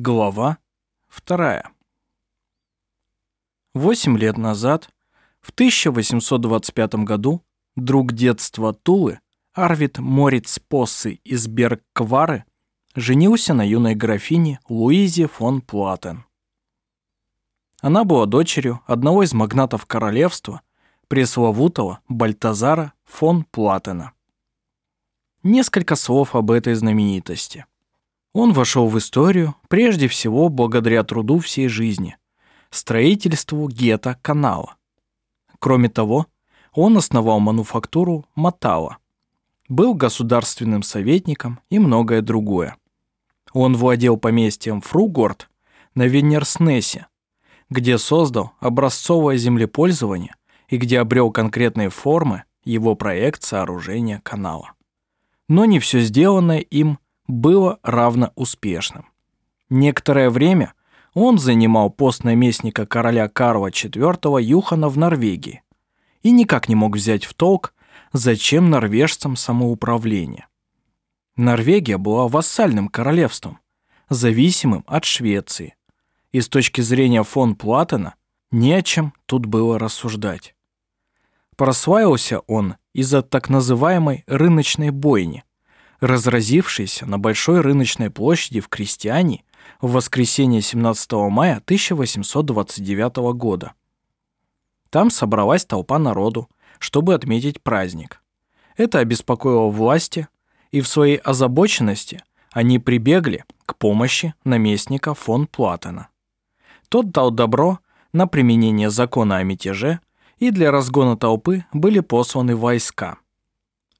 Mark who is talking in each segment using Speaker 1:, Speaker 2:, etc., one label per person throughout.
Speaker 1: Глава вторая. Восемь лет назад, в 1825 году, друг детства Тулы, Арвид Мориц Поссы из Берг-Квары, женился на юной графине Луизе фон Платен. Она была дочерью одного из магнатов королевства, пресловутого Бальтазара фон Платена. Несколько слов об этой знаменитости – он вошел в историю прежде всего благодаря труду всей жизни – строительству гетто-канала. Кроме того, он основал мануфактуру Матала, был государственным советником и многое другое. Он владел поместьем Фругорд на Венерснесе, где создал образцовое землепользование и где обрел конкретные формы его проект сооружения канала. Но не все сделанное им – было равно успешным. Некоторое время он занимал пост наместника короля Карла IV Юхана в Норвегии и никак не мог взять в толк, зачем норвежцам самоуправление. Норвегия была вассальным королевством, зависимым от Швеции, и с точки зрения фон Платена не о чем тут было рассуждать. Прославился он из-за так называемой рыночной бойни, разразившийся на большой рыночной площади в Крестьяне в воскресенье 17 мая 1829 года. Там собралась толпа народу, чтобы отметить праздник. Это обеспокоило власти, и в своей озабоченности они прибегли к помощи наместника фон Платена. Тот дал добро на применение закона о мятеже, и для разгона толпы были посланы войска –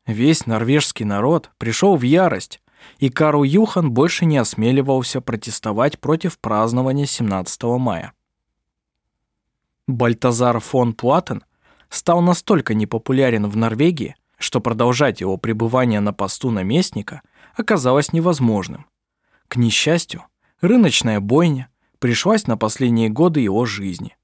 Speaker 1: Весь норвежский народ пришел в ярость, и Карл Юхан больше не осмеливался протестовать против празднования 17 мая. Бальтазар фон Платен стал настолько непопулярен в Норвегии, что продолжать его пребывание на посту наместника оказалось невозможным. К несчастью, рыночная бойня пришлась на последние годы его жизни.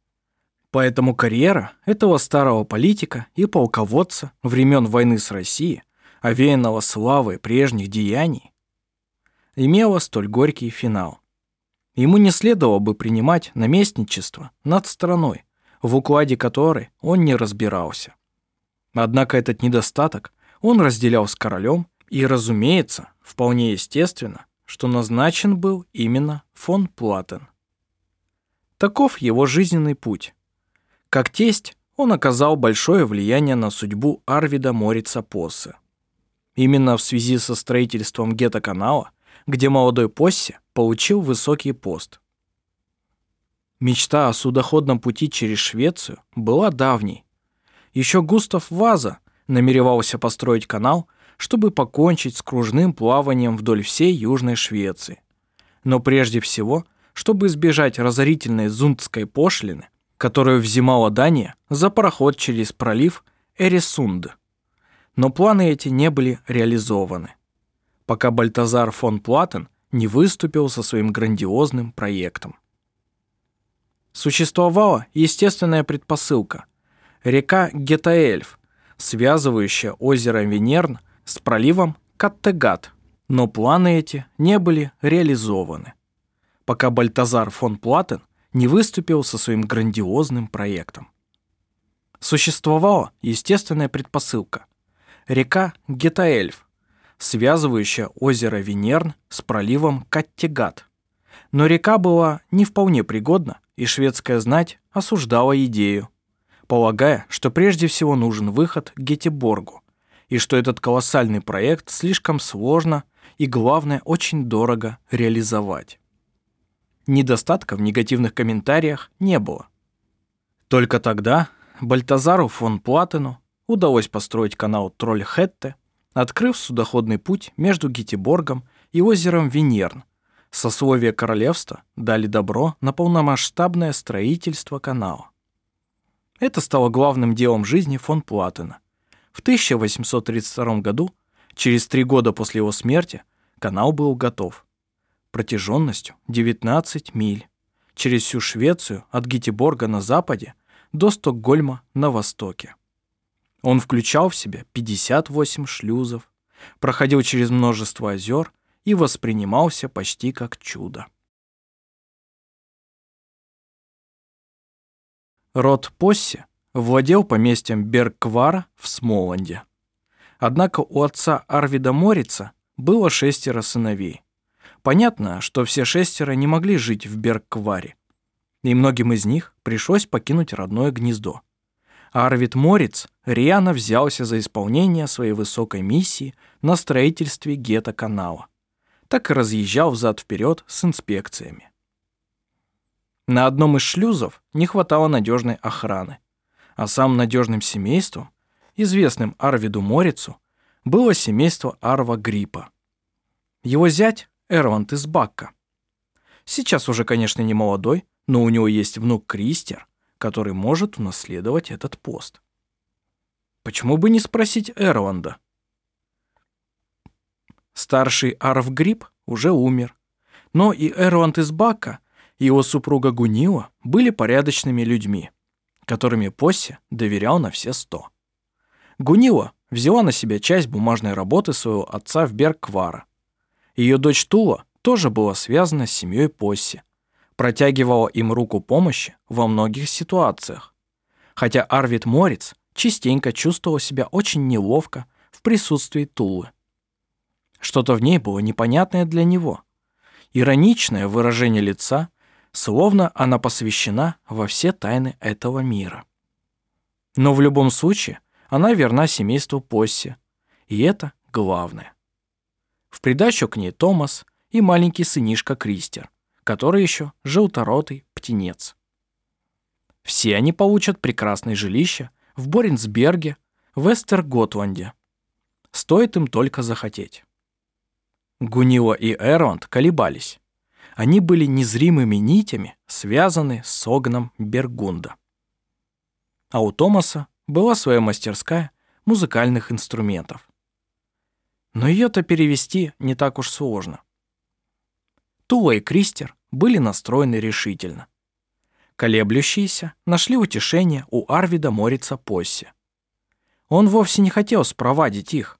Speaker 1: Поэтому карьера этого старого политика и полководца времен войны с Россией, овеянного славы прежних деяний, имела столь горький финал. Ему не следовало бы принимать наместничество над страной, в укладе которой он не разбирался. Однако этот недостаток он разделял с королем, и, разумеется, вполне естественно, что назначен был именно фон Платен. Таков его жизненный путь. Как тесть, он оказал большое влияние на судьбу Арвида Морица Поссе. Именно в связи со строительством гетто-канала, где молодой Поссе получил высокий пост. Мечта о судоходном пути через Швецию была давней. Еще Густав Ваза намеревался построить канал, чтобы покончить с кружным плаванием вдоль всей Южной Швеции. Но прежде всего, чтобы избежать разорительной зундской пошлины, которую взимала Дания за пароход через пролив Эресунд. Но планы эти не были реализованы, пока Бальтазар фон Платен не выступил со своим грандиозным проектом. Существовала естественная предпосылка – река Гетаэльф, связывающая озеро Венерн с проливом Каттегат, но планы эти не были реализованы, пока Бальтазар фон Платен – не выступил со своим грандиозным проектом. Существовала естественная предпосылка. Река Гетаэльф, связывающая озеро Венерн с проливом Каттегат. Но река была не вполне пригодна, и шведская знать осуждала идею, полагая, что прежде всего нужен выход к Гетеборгу, и что этот колоссальный проект слишком сложно и, главное, очень дорого реализовать. Недостатка в негативных комментариях не было. Только тогда Бальтазару фон Платену удалось построить канал Тролль-Хетте, открыв судоходный путь между Гетеборгом и озером Венерн. Сословия королевства дали добро на полномасштабное строительство канала. Это стало главным делом жизни фон Платена. В 1832 году, через три года после его смерти, канал был готов протяженностью 19 миль, через всю Швецию от Гетеборга на западе до Стокгольма на востоке. Он включал в себя 58 шлюзов, проходил через множество озер и воспринимался почти как чудо. Род Посси владел поместьем Берквара в Смоланде. Однако у отца Арвида Морица было шестеро сыновей, Понятно, что все шестеро не могли жить в Бергкваре, и многим из них пришлось покинуть родное гнездо. Арвид Мориц рьяно взялся за исполнение своей высокой миссии на строительстве гетто-канала. Так и разъезжал взад-вперед с инспекциями. На одном из шлюзов не хватало надежной охраны, а самым надежным семейством, известным Арвиду Морицу, было семейство Арва Гриппа. Его зять Эрвант из Бакка. Сейчас уже, конечно, не молодой, но у него есть внук Кристер, который может унаследовать этот пост. Почему бы не спросить Эрланда? Старший Арв Грипп уже умер, но и Эрланд из Бакка и его супруга Гунила были порядочными людьми, которыми Посси доверял на все сто. Гунила взяла на себя часть бумажной работы своего отца в Берквара. Ее дочь Тула тоже была связана с семьей Посси, протягивала им руку помощи во многих ситуациях. Хотя Арвид Морец частенько чувствовал себя очень неловко в присутствии Тулы. Что-то в ней было непонятное для него. Ироничное выражение лица, словно она посвящена во все тайны этого мира. Но в любом случае она верна семейству Посси, и это главное. В придачу к ней Томас и маленький сынишка Кристер, который еще желторотый птенец. Все они получат прекрасное жилище в Боринсберге, в Эстерготланде. Стоит им только захотеть. Гунила и Эрланд колебались. Они были незримыми нитями, связаны с огном Бергунда. А у Томаса была своя мастерская музыкальных инструментов. Но ее-то перевести не так уж сложно. Тула и Кристер были настроены решительно. Колеблющиеся нашли утешение у Арвида Морица Посси. Он вовсе не хотел спровадить их.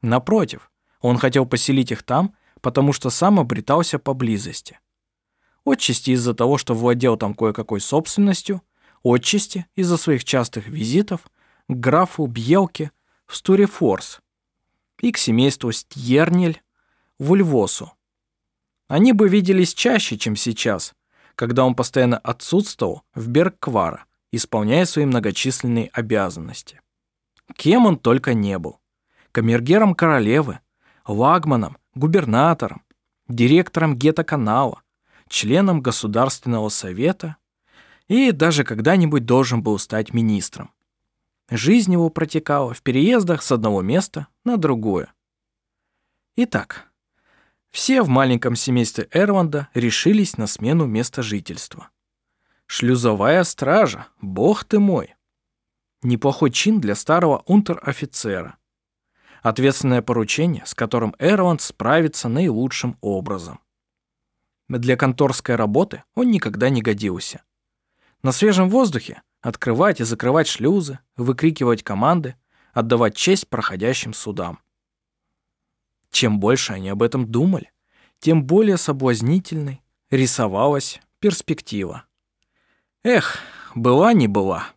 Speaker 1: Напротив, он хотел поселить их там, потому что сам обретался поблизости. Отчасти из-за того, что владел там кое-какой собственностью, отчасти из-за своих частых визитов к графу Бьелке в Стурефорс и к семейству Стьернель в Ульвосу. Они бы виделись чаще, чем сейчас, когда он постоянно отсутствовал в Бергквара, исполняя свои многочисленные обязанности. Кем он только не был. Камергером королевы, лагманом, губернатором, директором гетто-канала, членом Государственного совета и даже когда-нибудь должен был стать министром. Жизнь его протекала в переездах с одного места на другое. Итак, все в маленьком семействе Эрланда решились на смену места жительства. Шлюзовая стража, бог ты мой. Неплохой чин для старого унтер-офицера. Ответственное поручение, с которым Эрланд справится наилучшим образом. Для конторской работы он никогда не годился. На свежем воздухе открывать и закрывать шлюзы, выкрикивать команды, отдавать честь проходящим судам. Чем больше они об этом думали, тем более соблазнительной рисовалась перспектива. Эх, была не была.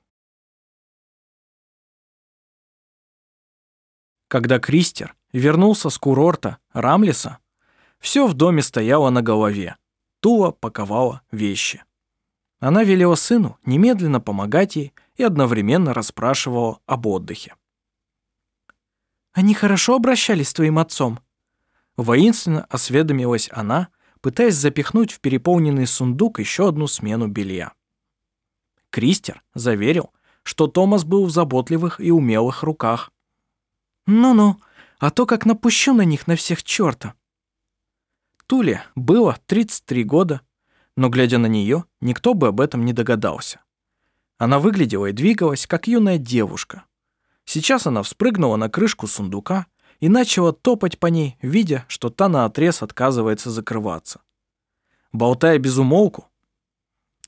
Speaker 1: Когда Кристер вернулся с курорта Рамлиса, все в доме стояло на голове. Тула паковала вещи. Она велела сыну немедленно помогать ей и одновременно расспрашивала об отдыхе. «Они хорошо обращались с твоим отцом?» Воинственно осведомилась она, пытаясь запихнуть в переполненный сундук еще одну смену белья. Кристер заверил, что Томас был в заботливых и умелых руках. «Ну-ну, а то как напущу на них на всех черта!» Туле было 33 года, но, глядя на нее, никто бы об этом не догадался. Она выглядела и двигалась, как юная девушка. Сейчас она вспрыгнула на крышку сундука и начала топать по ней, видя, что та наотрез отказывается закрываться. Болтая без умолку,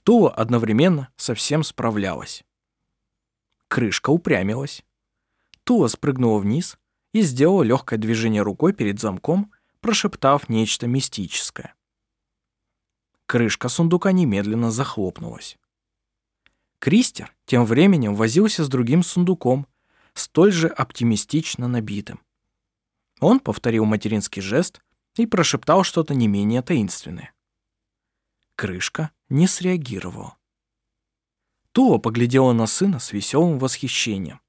Speaker 1: Тула одновременно совсем справлялась. Крышка упрямилась. Тула спрыгнула вниз и сделала легкое движение рукой перед замком, прошептав нечто мистическое. Крышка сундука немедленно захлопнулась. Кристер тем временем возился с другим сундуком, столь же оптимистично набитым. Он повторил материнский жест и прошептал что-то не менее таинственное. Крышка не среагировала. Тула поглядела на сына с веселым восхищением.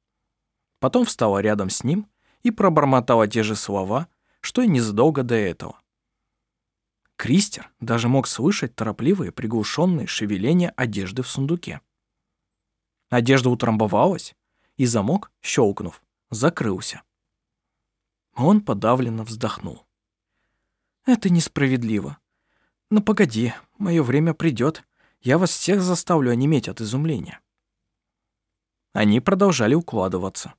Speaker 1: Потом встала рядом с ним и пробормотала те же слова, что и незадолго до этого. Кристер даже мог слышать торопливые приглушенные шевеления одежды в сундуке. Одежда утрамбовалась, и замок, щелкнув, закрылся. Он подавленно вздохнул. «Это несправедливо. Но погоди, мое время придет. Я вас всех заставлю онеметь от изумления». Они продолжали укладываться.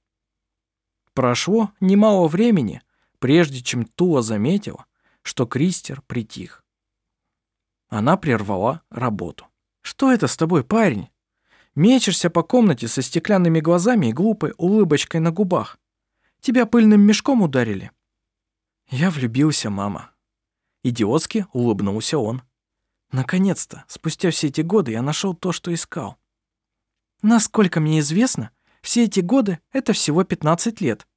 Speaker 1: Прошло немало времени, прежде чем Тула заметила, что Кристер притих. Она прервала работу. «Что это с тобой, парень? Мечешься по комнате со стеклянными глазами и глупой улыбочкой на губах. Тебя пыльным мешком ударили?» «Я влюбился, мама». Идиотски улыбнулся он. «Наконец-то, спустя все эти годы я нашел то, что искал. Насколько мне известно, все эти годы — это всего 15 лет.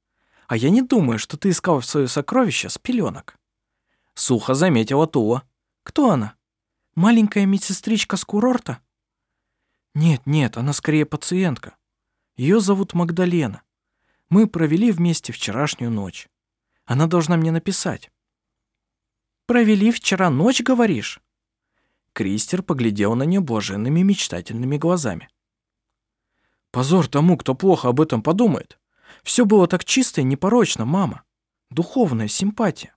Speaker 1: А я не думаю, что ты искал свое сокровище с пеленок. Сухо заметила Тула. Кто она? Маленькая медсестричка с курорта? Нет, нет, она скорее пациентка. Ее зовут Магдалена. Мы провели вместе вчерашнюю ночь. Она должна мне написать. Провели вчера ночь, говоришь? Кристер поглядел на нее блаженными мечтательными глазами. Позор тому, кто плохо об этом подумает. Все было так чисто и непорочно, мама. Духовная симпатия.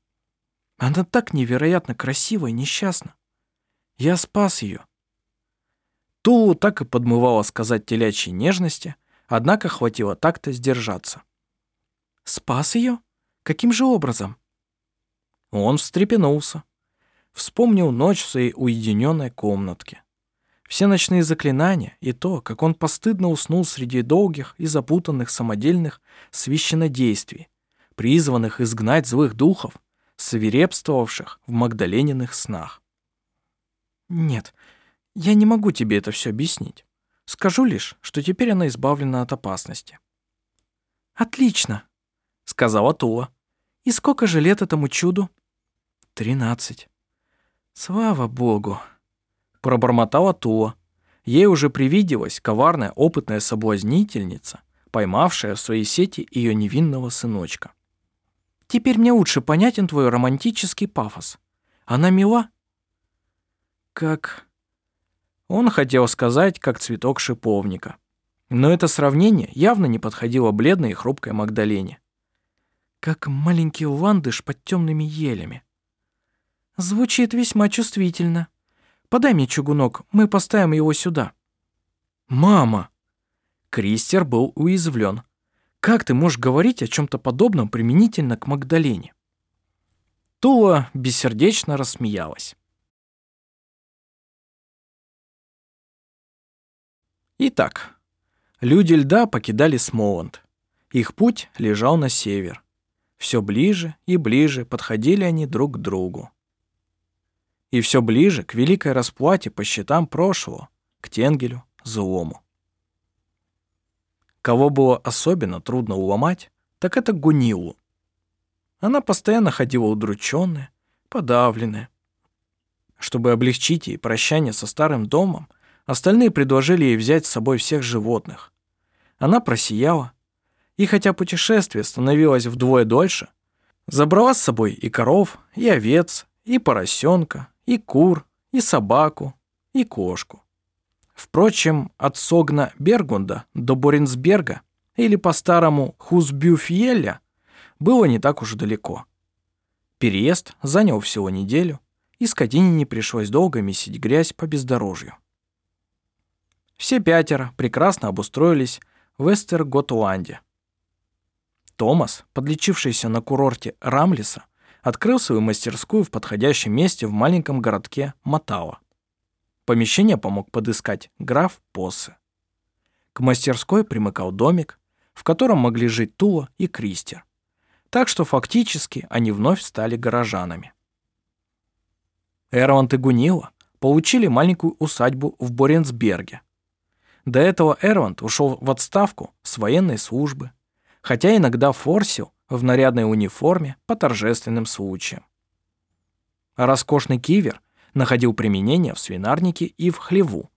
Speaker 1: Она так невероятно красива и несчастна. Я спас ее. Тулу так и подмывало сказать телячьей нежности, однако хватило так-то сдержаться. «Спас ее? Каким же образом?» Он встрепенулся. Вспомнил ночь в своей уединенной комнатке. Все ночные заклинания и то, как он постыдно уснул среди долгих и запутанных самодельных священнодействий, призванных изгнать злых духов, свирепствовавших в Магдалениных снах. «Нет, я не могу тебе это все объяснить. Скажу лишь, что теперь она избавлена от опасности». «Отлично», — сказала Тула. «И сколько же лет этому чуду?» «Тринадцать». «Слава богу», — пробормотала Тула. Ей уже привиделась коварная опытная соблазнительница, поймавшая в своей сети ее невинного сыночка. Теперь мне лучше понятен твой романтический пафос. Она мила?» «Как...» Он хотел сказать, как цветок шиповника. Но это сравнение явно не подходило бледной и хрупкой Магдалене. «Как маленький ландыш под темными елями». «Звучит весьма чувствительно. Подай мне чугунок, мы поставим его сюда». «Мама!» Кристер был уязвлен. Как ты можешь говорить о чем-то подобном применительно к Магдалене? Тула бессердечно рассмеялась. Итак, люди льда покидали Смоланд. Их путь лежал на север. Все ближе и ближе подходили они друг к другу. И все ближе к великой расплате по счетам прошлого, к Тенгелю, злому. Кого было особенно трудно уломать, так это Гунилу. Она постоянно ходила удрученная, подавленная. Чтобы облегчить ей прощание со старым домом, остальные предложили ей взять с собой всех животных. Она просияла, и хотя путешествие становилось вдвое дольше, забрала с собой и коров, и овец, и поросенка, и кур, и собаку, и кошку. Впрочем, от Согна Бергунда до Боринсберга или по-старому Хузбюфьеля было не так уж далеко. Переезд занял всего неделю, и скотине не пришлось долго месить грязь по бездорожью. Все пятеро прекрасно обустроились в Эстерготланде. Томас, подлечившийся на курорте Рамлиса, открыл свою мастерскую в подходящем месте в маленьком городке Матала. Помещение помог подыскать граф Поссе. К мастерской примыкал домик, в котором могли жить Тула и Кристер. Так что фактически они вновь стали горожанами. Эрланд и Гунила получили маленькую усадьбу в Боренсберге. До этого Эрвант ушел в отставку с военной службы, хотя иногда форсил в нарядной униформе по торжественным случаям. Роскошный кивер находил применение в свинарнике и в хлеву,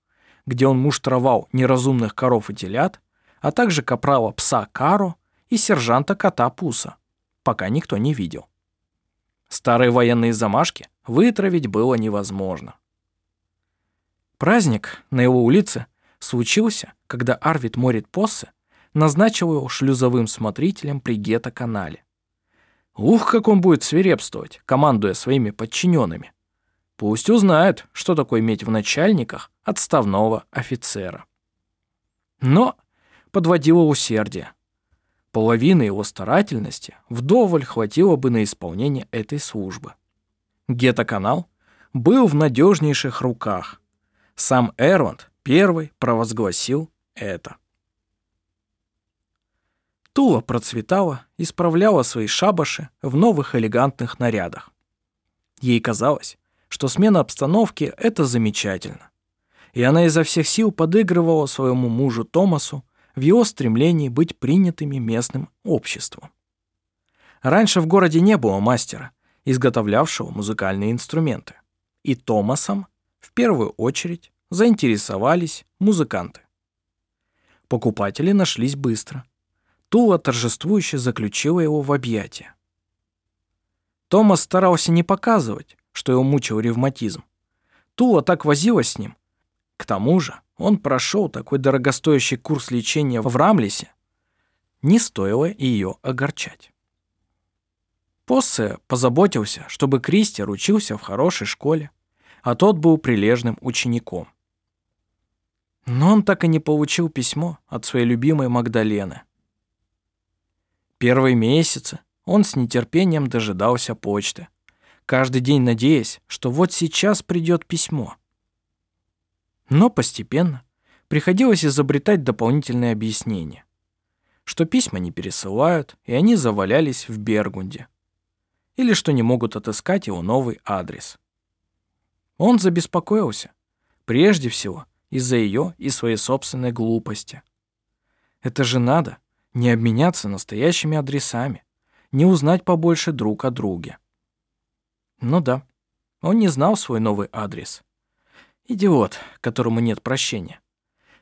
Speaker 1: где он муштровал неразумных коров и телят, а также капрала пса Каро и сержанта кота Пуса, пока никто не видел. Старые военные замашки вытравить было невозможно. Праздник на его улице случился, когда Арвид Морит Поссе назначил его шлюзовым смотрителем при гетто-канале. Ух, как он будет свирепствовать, командуя своими подчиненными. Пусть узнает, что такое иметь в начальниках отставного офицера. Но подводило усердие. Половины его старательности вдоволь хватило бы на исполнение этой службы. Гетто-канал был в надежнейших руках. Сам Эрванд первый провозгласил это. Тула процветала и справляла свои шабаши в новых элегантных нарядах. Ей казалось, что смена обстановки — это замечательно. И она изо всех сил подыгрывала своему мужу Томасу в его стремлении быть принятыми местным обществом. Раньше в городе не было мастера, изготовлявшего музыкальные инструменты. И Томасом в первую очередь заинтересовались музыканты. Покупатели нашлись быстро. Тула торжествующе заключила его в объятия. Томас старался не показывать, что его мучил ревматизм. Тула так возилась с ним. К тому же он прошел такой дорогостоящий курс лечения в Рамлисе, не стоило ее огорчать. Поссе позаботился, чтобы Кристер учился в хорошей школе, а тот был прилежным учеником. Но он так и не получил письмо от своей любимой Магдалены. Первые месяцы он с нетерпением дожидался почты, каждый день надеясь, что вот сейчас придет письмо. Но постепенно приходилось изобретать дополнительные объяснения, что письма не пересылают, и они завалялись в Бергунде, или что не могут отыскать его новый адрес. Он забеспокоился, прежде всего, из-за ее и своей собственной глупости. Это же надо не обменяться настоящими адресами, не узнать побольше друг о друге. Ну да, он не знал свой новый адрес. Идиот, которому нет прощения.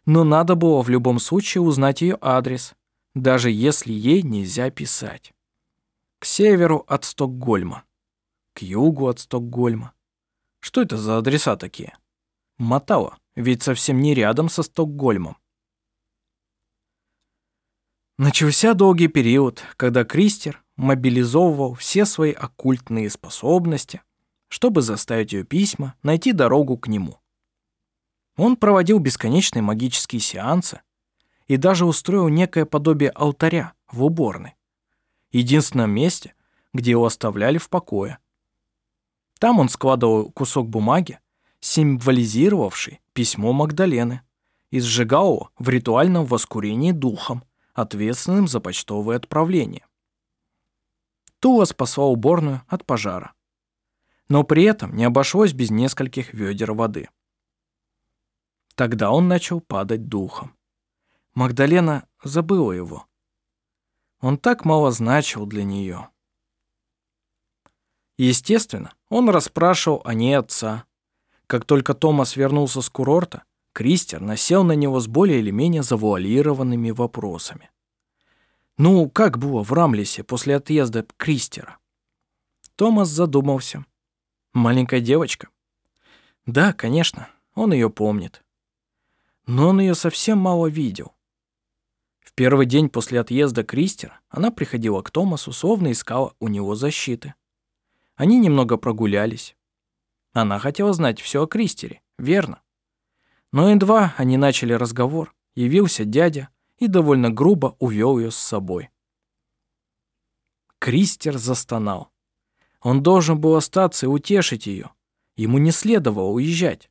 Speaker 1: Но надо было в любом случае узнать ее адрес, даже если ей нельзя писать. К северу от Стокгольма, к югу от Стокгольма. Что это за адреса такие? Матава, ведь совсем не рядом со Стокгольмом. Начался долгий период, когда Кристер мобилизовывал все свои оккультные способности, чтобы заставить ее письма найти дорогу к нему. Он проводил бесконечные магические сеансы и даже устроил некое подобие алтаря в уборной, единственном месте, где его оставляли в покое. Там он складывал кусок бумаги, символизировавший письмо Магдалены, и сжигал его в ритуальном воскурении духом, ответственным за почтовое отправление. Тула спасла уборную от пожара. Но при этом не обошлось без нескольких ведер воды. Тогда он начал падать духом. Магдалена забыла его. Он так мало значил для нее. Естественно, он расспрашивал о ней отца. Как только Томас вернулся с курорта, Кристер насел на него с более или менее завуалированными вопросами. Ну, как было в Рамлисе после отъезда Кристера? Томас задумался. Маленькая девочка? Да, конечно, он ее помнит но он ее совсем мало видел. В первый день после отъезда Кристера она приходила к Томасу, словно искала у него защиты. Они немного прогулялись. Она хотела знать все о Кристере, верно. Но едва они начали разговор, явился дядя и довольно грубо увел ее с собой. Кристер застонал. Он должен был остаться и утешить ее. Ему не следовало уезжать.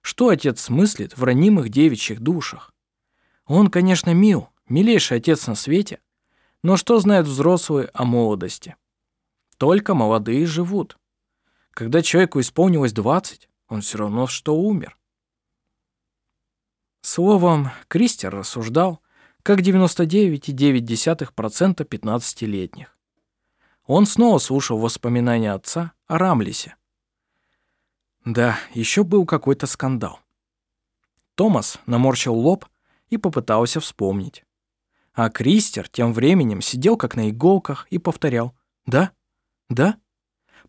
Speaker 1: Что отец смыслит в ранимых девичьих душах? Он, конечно, мил, милейший отец на свете, но что знает взрослые о молодости? Только молодые живут. Когда человеку исполнилось 20, он все равно что умер. Словом, Кристер рассуждал, как 99,9% 15-летних. Он снова слушал воспоминания отца о Рамлисе. Да, еще был какой-то скандал. Томас наморщил лоб и попытался вспомнить. А Кристер тем временем сидел как на иголках и повторял «Да? Да?»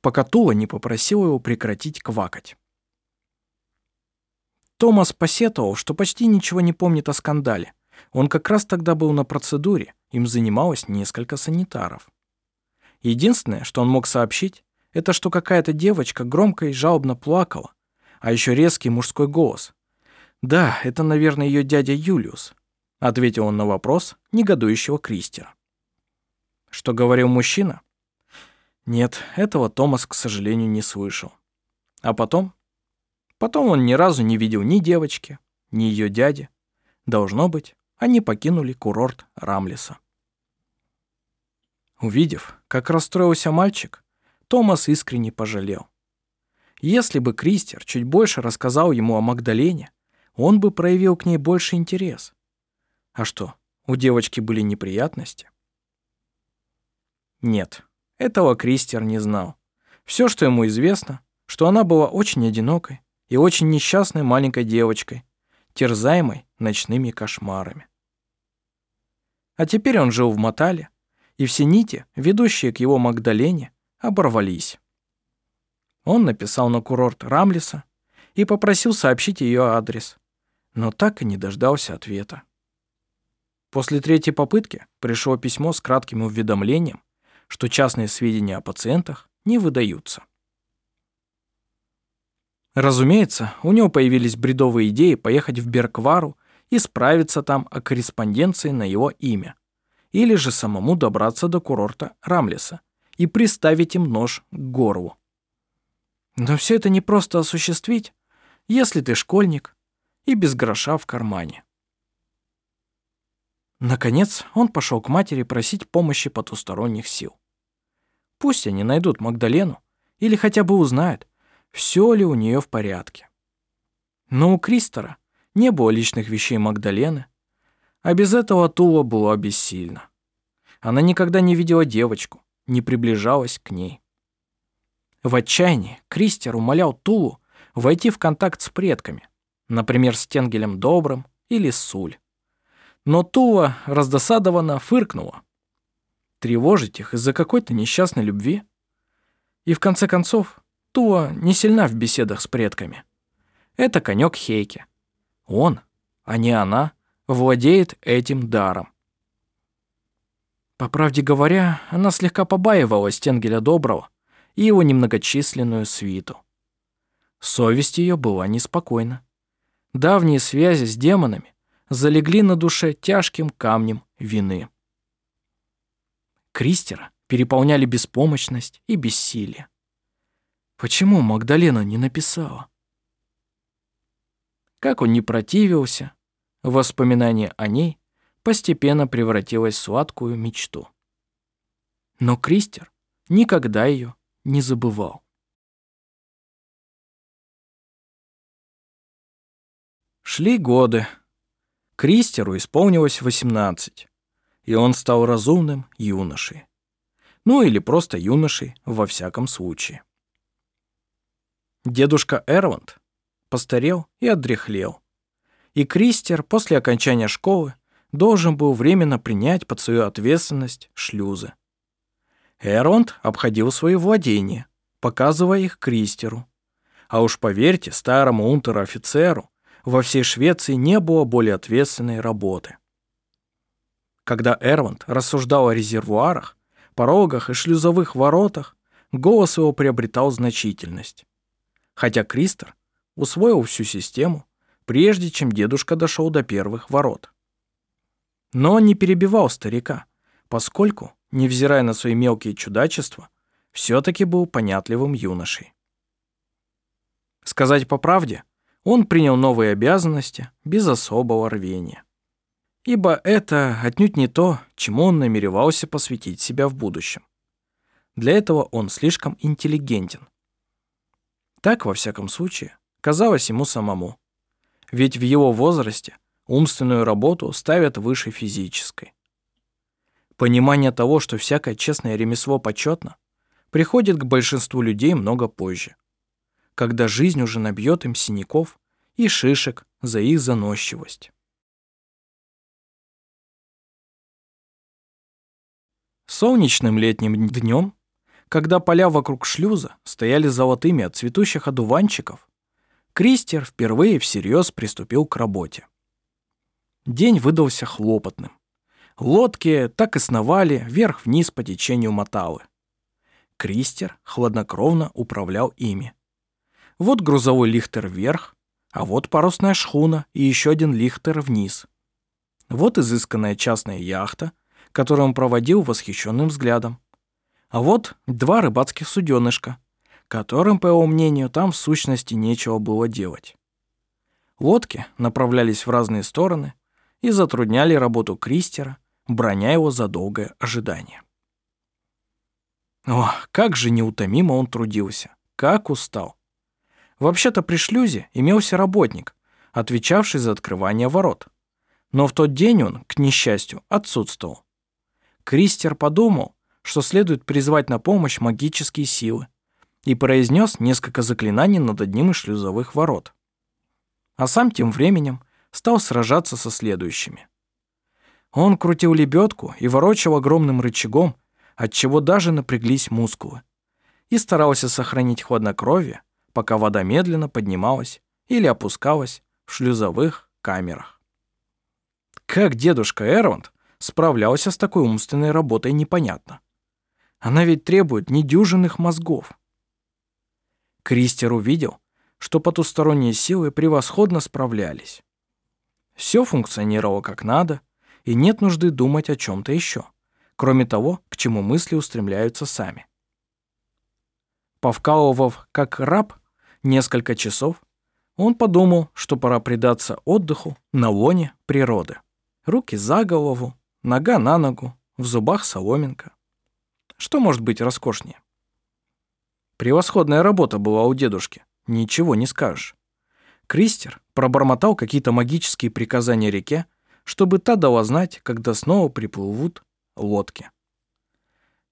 Speaker 1: пока Тула не попросил его прекратить квакать. Томас посетовал, что почти ничего не помнит о скандале. Он как раз тогда был на процедуре, им занималось несколько санитаров. Единственное, что он мог сообщить, это что какая-то девочка громко и жалобно плакала, а еще резкий мужской голос. «Да, это, наверное, ее дядя Юлиус», — ответил он на вопрос негодующего Кристера. Что говорил мужчина? Нет, этого Томас, к сожалению, не слышал. А потом? Потом он ни разу не видел ни девочки, ни ее дяди. Должно быть, они покинули курорт Рамлиса. Увидев, как расстроился мальчик, Томас искренне пожалел. Если бы Кристер чуть больше рассказал ему о Магдалене, он бы проявил к ней больше интерес. А что, у девочки были неприятности? Нет, этого Кристер не знал. Все, что ему известно, что она была очень одинокой и очень несчастной маленькой девочкой, терзаемой ночными кошмарами. А теперь он жил в Матале, и все нити, ведущие к его Магдалене, оборвались. Он написал на курорт Рамлиса и попросил сообщить ее адрес, но так и не дождался ответа. После третьей попытки пришло письмо с кратким уведомлением, что частные сведения о пациентах не выдаются. Разумеется, у него появились бредовые идеи поехать в Берквару и справиться там о корреспонденции на его имя, или же самому добраться до курорта Рамлеса и приставить им нож к горлу. Но все это не просто осуществить, если ты школьник и без гроша в кармане. Наконец, он пошел к матери просить помощи потусторонних сил. Пусть они найдут Магдалену или хотя бы узнают, все ли у нее в порядке. Но у Кристора не было личных вещей Магдалены, а без этого Тула была бессильна. Она никогда не видела девочку, не приближалась к ней. В отчаянии Кристер умолял Тулу войти в контакт с предками, например, с Тенгелем Добрым или Суль. Но Тула раздосадованно фыркнула. Тревожить их из-за какой-то несчастной любви? И в конце концов, Тула не сильна в беседах с предками. Это конек Хейки. Он, а не она, владеет этим даром. По правде говоря, она слегка побаивалась Тенгеля Доброго и его немногочисленную свиту. Совесть ее была неспокойна. Давние связи с демонами залегли на душе тяжким камнем вины. Кристера переполняли беспомощность и бессилие. Почему Магдалена не написала? Как он не противился, воспоминание о ней постепенно превратилось в сладкую мечту. Но Кристер никогда ее не забывал. Шли годы. Кристеру исполнилось 18, и он стал разумным юношей. Ну или просто юношей во всяком случае. Дедушка Эрванд постарел и отдряхлел. И Кристер после окончания школы должен был временно принять под свою ответственность шлюзы. Эронд обходил свои владения, показывая их Кристеру. А уж поверьте старому унтер-офицеру, во всей Швеции не было более ответственной работы. Когда Эрванд рассуждал о резервуарах, порогах и шлюзовых воротах, голос его приобретал значительность. Хотя Кристер усвоил всю систему, прежде чем дедушка дошел до первых ворот. Но он не перебивал старика, поскольку, невзирая на свои мелкие чудачества, все-таки был понятливым юношей. Сказать по правде, он принял новые обязанности без особого рвения. Ибо это отнюдь не то, чему он намеревался посвятить себя в будущем. Для этого он слишком интеллигентен. Так, во всяком случае, казалось ему самому. Ведь в его возрасте умственную работу ставят выше физической. Понимание того, что всякое честное ремесло почетно, приходит к большинству людей много позже, когда жизнь уже набьет им синяков и шишек за их заносчивость. Солнечным летним днем, когда поля вокруг шлюза стояли золотыми от цветущих одуванчиков, Кристер впервые всерьез приступил к работе. День выдался хлопотным. Лодки так и сновали вверх-вниз по течению Маталы. Кристер хладнокровно управлял ими. Вот грузовой лихтер вверх, а вот парусная шхуна и еще один лихтер вниз. Вот изысканная частная яхта, которую он проводил восхищенным взглядом. А вот два рыбацких суденышка, которым, по его мнению, там в сущности нечего было делать. Лодки направлялись в разные стороны и затрудняли работу Кристера, броня его за долгое ожидание. О, как же неутомимо он трудился, как устал. Вообще-то при шлюзе имелся работник, отвечавший за открывание ворот. Но в тот день он, к несчастью, отсутствовал. Кристер подумал, что следует призвать на помощь магические силы, и произнес несколько заклинаний над одним из шлюзовых ворот. А сам тем временем стал сражаться со следующими. Он крутил лебедку и ворочал огромным рычагом, отчего даже напряглись мускулы, и старался сохранить хладнокровие, пока вода медленно поднималась или опускалась в шлюзовых камерах. Как дедушка Эрланд справлялся с такой умственной работой, непонятно. Она ведь требует недюжинных мозгов. Кристер увидел, что потусторонние силы превосходно справлялись. Все функционировало как надо, и нет нужды думать о чем-то еще, кроме того, к чему мысли устремляются сами. Повкалывав как раб несколько часов, он подумал, что пора предаться отдыху на лоне природы. Руки за голову, нога на ногу, в зубах соломинка. Что может быть роскошнее? Превосходная работа была у дедушки, ничего не скажешь. Кристер пробормотал какие-то магические приказания реке, чтобы та дала знать, когда снова приплывут лодки.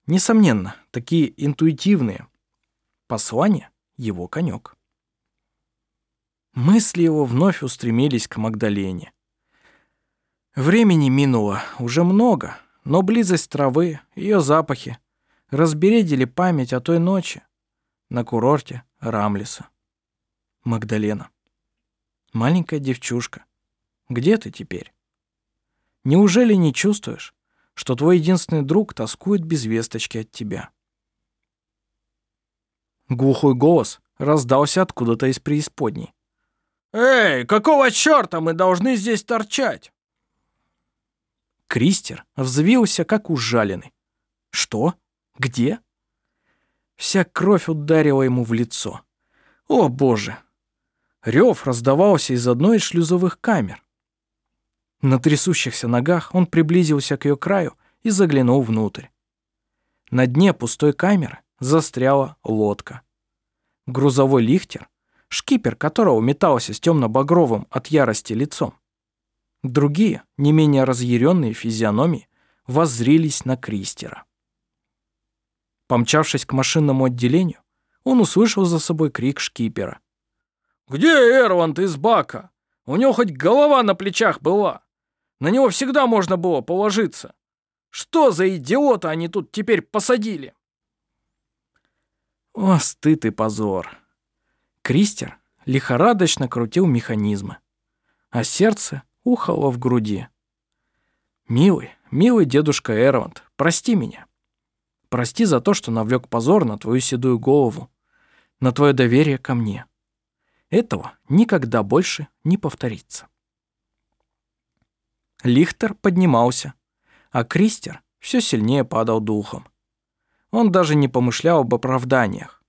Speaker 1: Несомненно, такие интуитивные послания — его конек. Мысли его вновь устремились к Магдалене. Времени минуло уже много, но близость травы, ее запахи разбередили память о той ночи на курорте Рамлиса. Магдалена. Маленькая девчушка. Где ты теперь? Неужели не чувствуешь, что твой единственный друг тоскует без весточки от тебя? Глухой голос раздался откуда-то из преисподней. «Эй, какого чёрта мы должны здесь торчать?» Кристер взвился, как ужаленный. «Что? Где?» Вся кровь ударила ему в лицо. «О, боже!» Рев раздавался из одной из шлюзовых камер. На трясущихся ногах он приблизился к ее краю и заглянул внутрь. На дне пустой камеры застряла лодка. Грузовой лихтер, шкипер которого метался с темно-багровым от ярости лицом. Другие, не менее разъяренные физиономии, воззрились на Кристера. Помчавшись к машинному отделению, он услышал за собой крик шкипера. «Где Эрланд из бака? У него хоть голова на плечах была!» На него всегда можно было положиться. Что за идиота они тут теперь посадили? О, стыд и позор. Кристер лихорадочно крутил механизмы, а сердце ухало в груди. Милый, милый дедушка Эрланд, прости меня. Прости за то, что навлек позор на твою седую голову, на твое доверие ко мне. Этого никогда больше не повторится. Лихтер поднимался, а Кристер все сильнее падал духом. Он даже не помышлял об оправданиях.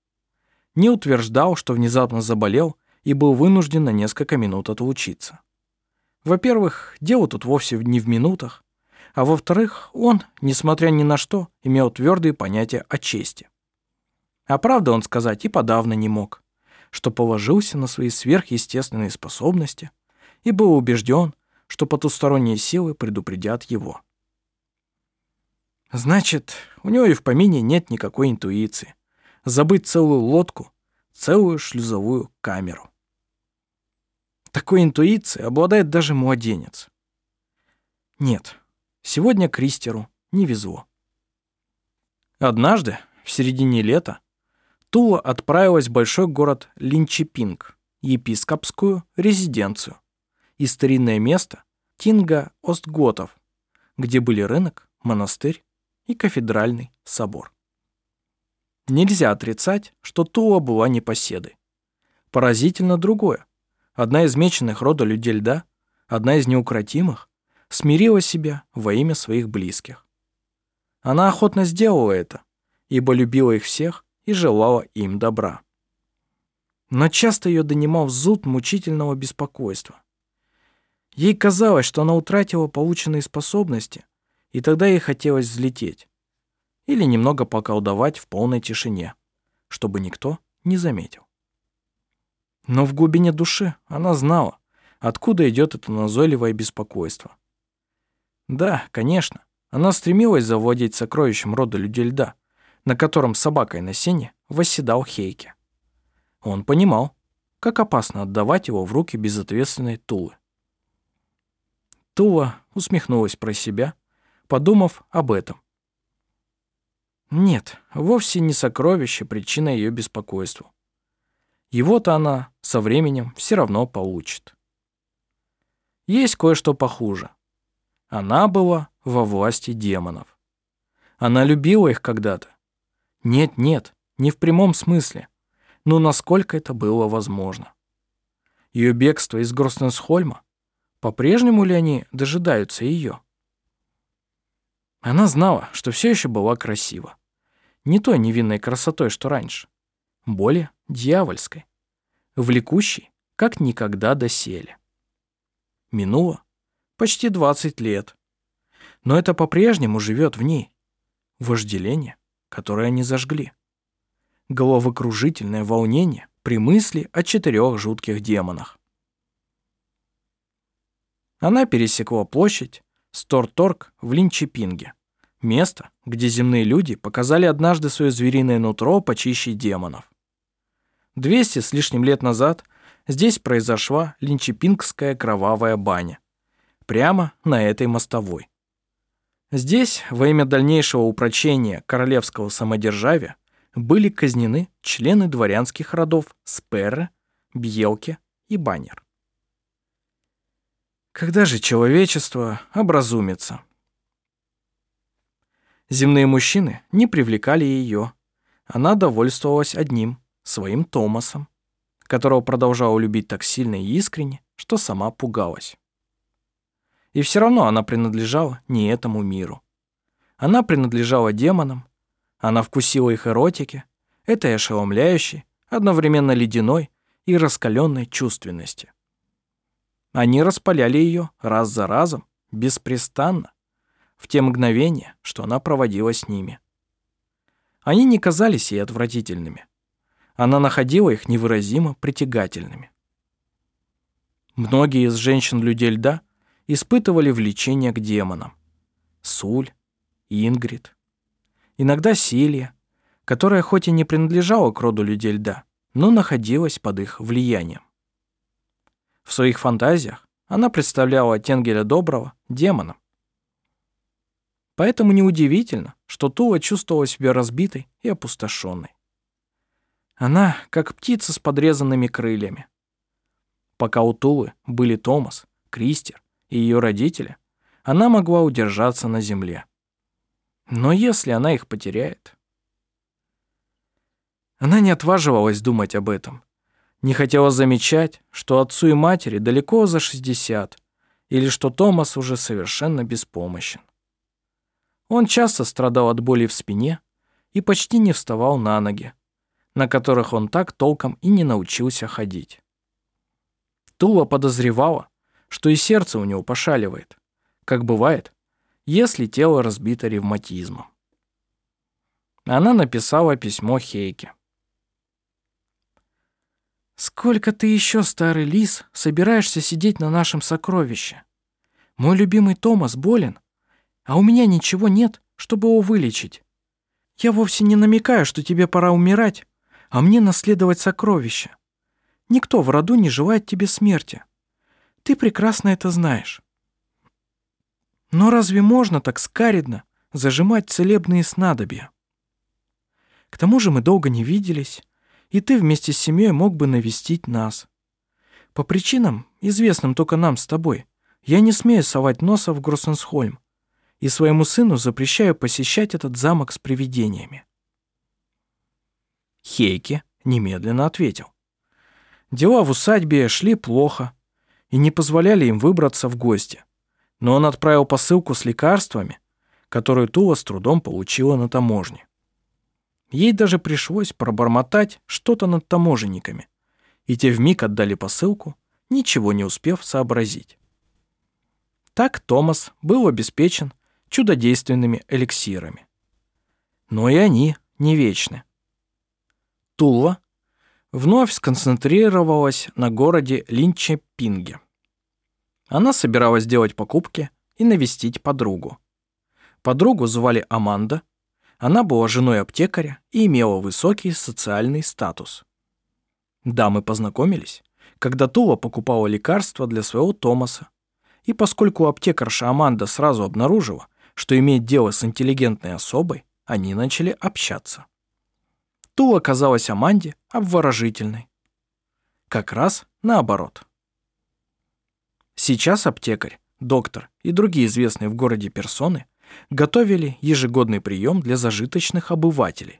Speaker 1: Не утверждал, что внезапно заболел и был вынужден на несколько минут отлучиться. Во-первых, дело тут вовсе не в минутах, а во-вторых, он, несмотря ни на что, имел твердые понятия о чести. А правда он сказать и подавно не мог, что положился на свои сверхъестественные способности и был убежден, что потусторонние силы предупредят его. Значит, у него и в помине нет никакой интуиции. Забыть целую лодку, целую шлюзовую камеру. Такой интуицией обладает даже младенец. Нет, сегодня Кристеру не везло. Однажды, в середине лета, Тула отправилась в большой город Линчепинг, епископскую резиденцию, и старинное место Тинга Остготов, где были рынок, монастырь и кафедральный собор. Нельзя отрицать, что Тула была непоседой. Поразительно другое. Одна из меченных рода людей льда, одна из неукротимых, смирила себя во имя своих близких. Она охотно сделала это, ибо любила их всех и желала им добра. Но часто ее донимал зуд мучительного беспокойства. Ей казалось, что она утратила полученные способности, и тогда ей хотелось взлететь. Или немного поколдовать в полной тишине, чтобы никто не заметил. Но в глубине души она знала, откуда идет это назойливое беспокойство. Да, конечно, она стремилась завладеть сокровищем рода людей льда, на котором собакой на сене восседал Хейке. Он понимал, как опасно отдавать его в руки безответственной Тулы. Тула усмехнулась про себя, подумав об этом. Нет, вовсе не сокровище причина ее беспокойству. Его-то она со временем все равно получит. Есть кое-что похуже. Она была во власти демонов. Она любила их когда-то. Нет, нет, не в прямом смысле, но насколько это было возможно. Ее бегство из Гростенсхольма по-прежнему ли они дожидаются ее? Она знала, что все еще была красива. Не той невинной красотой, что раньше. Более дьявольской. Влекущей, как никогда доселе. Минуло почти 20 лет. Но это по-прежнему живет в ней. Вожделение, которое они зажгли. Головокружительное волнение при мысли о четырех жутких демонах. Она пересекла площадь Сторторг в Линчепинге. Место, где земные люди показали однажды свое звериное нутро почище демонов. 200 с лишним лет назад здесь произошла Линчепингская кровавая баня. Прямо на этой мостовой. Здесь, во имя дальнейшего упрочения королевского самодержавия, были казнены члены дворянских родов Сперре, Бьелке и Баннер. Когда же человечество образумится? Земные мужчины не привлекали ее. Она довольствовалась одним, своим Томасом, которого продолжала любить так сильно и искренне, что сама пугалась. И все равно она принадлежала не этому миру. Она принадлежала демонам, она вкусила их эротики, этой ошеломляющей, одновременно ледяной и раскаленной чувственности. Они распаляли ее раз за разом, беспрестанно, в те мгновения, что она проводила с ними. Они не казались ей отвратительными. Она находила их невыразимо притягательными. Многие из женщин-людей льда испытывали влечение к демонам. Суль, Ингрид. Иногда Силия, которая хоть и не принадлежала к роду людей льда, но находилась под их влиянием. В своих фантазиях она представляла Тенгеля Доброго демоном. Поэтому неудивительно, что Тула чувствовала себя разбитой и опустошенной. Она как птица с подрезанными крыльями. Пока у Тулы были Томас, Кристер и ее родители, она могла удержаться на земле. Но если она их потеряет... Она не отваживалась думать об этом, не хотела замечать, что отцу и матери далеко за 60, или что Томас уже совершенно беспомощен. Он часто страдал от боли в спине и почти не вставал на ноги, на которых он так толком и не научился ходить. Тула подозревала, что и сердце у него пошаливает, как бывает, если тело разбито ревматизмом. Она написала письмо Хейке. «Сколько ты еще, старый лис, собираешься сидеть на нашем сокровище? Мой любимый Томас болен, а у меня ничего нет, чтобы его вылечить. Я вовсе не намекаю, что тебе пора умирать, а мне наследовать сокровища. Никто в роду не желает тебе смерти. Ты прекрасно это знаешь. Но разве можно так скаридно зажимать целебные снадобья? К тому же мы долго не виделись, и ты вместе с семьей мог бы навестить нас. По причинам, известным только нам с тобой, я не смею совать носа в Гроссенсхольм и своему сыну запрещаю посещать этот замок с привидениями. Хейке немедленно ответил. Дела в усадьбе шли плохо и не позволяли им выбраться в гости, но он отправил посылку с лекарствами, которую Тула с трудом получила на таможне. Ей даже пришлось пробормотать что-то над таможенниками, и те вмиг отдали посылку, ничего не успев сообразить. Так Томас был обеспечен чудодейственными эликсирами. Но и они не вечны. Тула вновь сконцентрировалась на городе Линчепинге. Она собиралась сделать покупки и навестить подругу. Подругу звали Аманда, она была женой аптекаря и имела высокий социальный статус. Дамы познакомились, когда Тула покупала лекарства для своего Томаса. И поскольку аптекарша Аманда сразу обнаружила, что имеет дело с интеллигентной особой, они начали общаться. Тула казалась Аманде обворожительной. Как раз наоборот. Сейчас аптекарь, доктор и другие известные в городе персоны готовили ежегодный прием для зажиточных обывателей.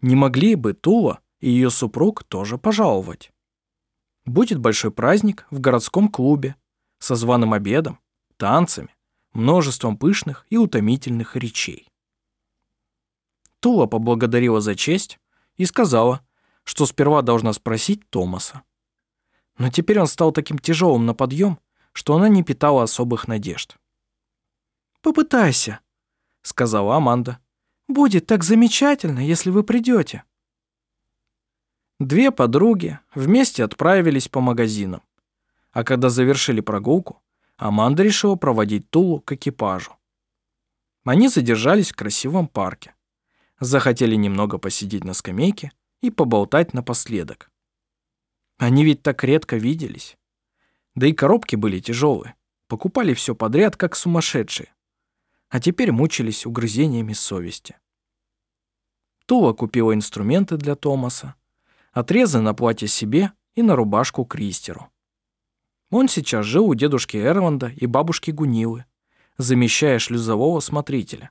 Speaker 1: Не могли бы Тула и ее супруг тоже пожаловать? Будет большой праздник в городском клубе со званым обедом, танцами, множеством пышных и утомительных речей. Тула поблагодарила за честь и сказала, что сперва должна спросить Томаса. Но теперь он стал таким тяжелым на подъем, что она не питала особых надежд. «Попытайся», — сказала Аманда. «Будет так замечательно, если вы придете». Две подруги вместе отправились по магазинам. А когда завершили прогулку, Аманда решила проводить Тулу к экипажу. Они задержались в красивом парке. Захотели немного посидеть на скамейке и поболтать напоследок. Они ведь так редко виделись. Да и коробки были тяжелые. Покупали все подряд, как сумасшедшие а теперь мучились угрызениями совести. Тула купила инструменты для Томаса, отрезы на платье себе и на рубашку Кристеру. Он сейчас жил у дедушки Эрванда и бабушки Гунилы, замещая шлюзового смотрителя,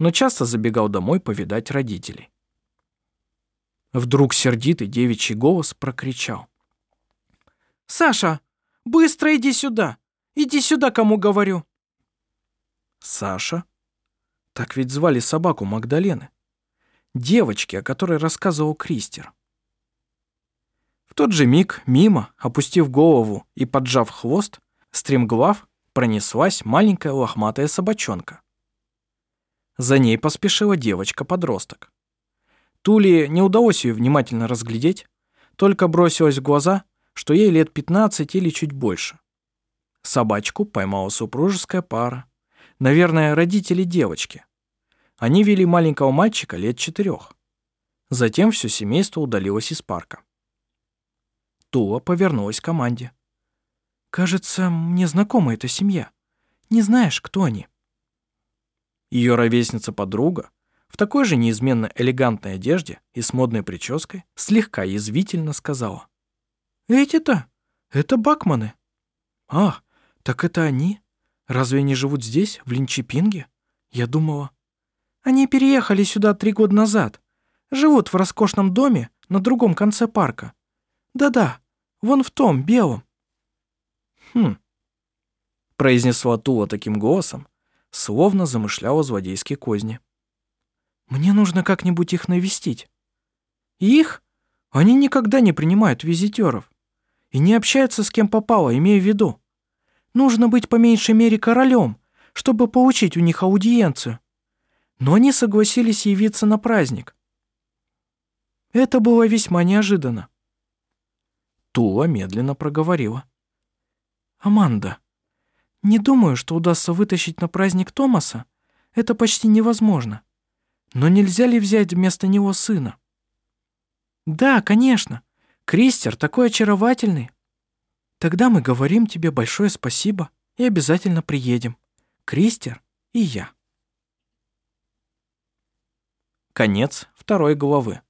Speaker 1: но часто забегал домой повидать родителей. Вдруг сердитый девичий голос прокричал. «Саша, быстро иди сюда! Иди сюда, кому говорю!» Саша? Так ведь звали собаку Магдалены. Девочки, о которой рассказывал Кристер. В тот же миг мимо, опустив голову и поджав хвост, стремглав пронеслась маленькая лохматая собачонка. За ней поспешила девочка-подросток. Туле не удалось ее внимательно разглядеть, только бросилось в глаза, что ей лет 15 или чуть больше. Собачку поймала супружеская пара, Наверное, родители девочки. Они вели маленького мальчика лет четырех. Затем все семейство удалилось из парка. Тула повернулась к команде. «Кажется, мне знакома эта семья. Не знаешь, кто они?» Ее ровесница-подруга в такой же неизменно элегантной одежде и с модной прической слегка язвительно сказала. «Эти-то? Это Бакманы». «Ах, так это они?» Разве они живут здесь, в Линчепинге? Я думала... Они переехали сюда три года назад. Живут в роскошном доме на другом конце парка. Да-да, вон в том, белом. Хм. Произнесла Тула таким голосом, словно замышляла злодейские козни. Мне нужно как-нибудь их навестить. их? Они никогда не принимают визитеров и не общаются с кем попало, имея в виду. Нужно быть по меньшей мере королем, чтобы получить у них аудиенцию. Но они согласились явиться на праздник. Это было весьма неожиданно. Тула медленно проговорила. «Аманда, Не думаю, что удастся вытащить на праздник Томаса. Это почти невозможно. Но нельзя ли взять вместо него сына? Да, конечно. Кристер такой очаровательный. Тогда мы говорим тебе большое спасибо и обязательно приедем. Кристер и я. Конец второй главы.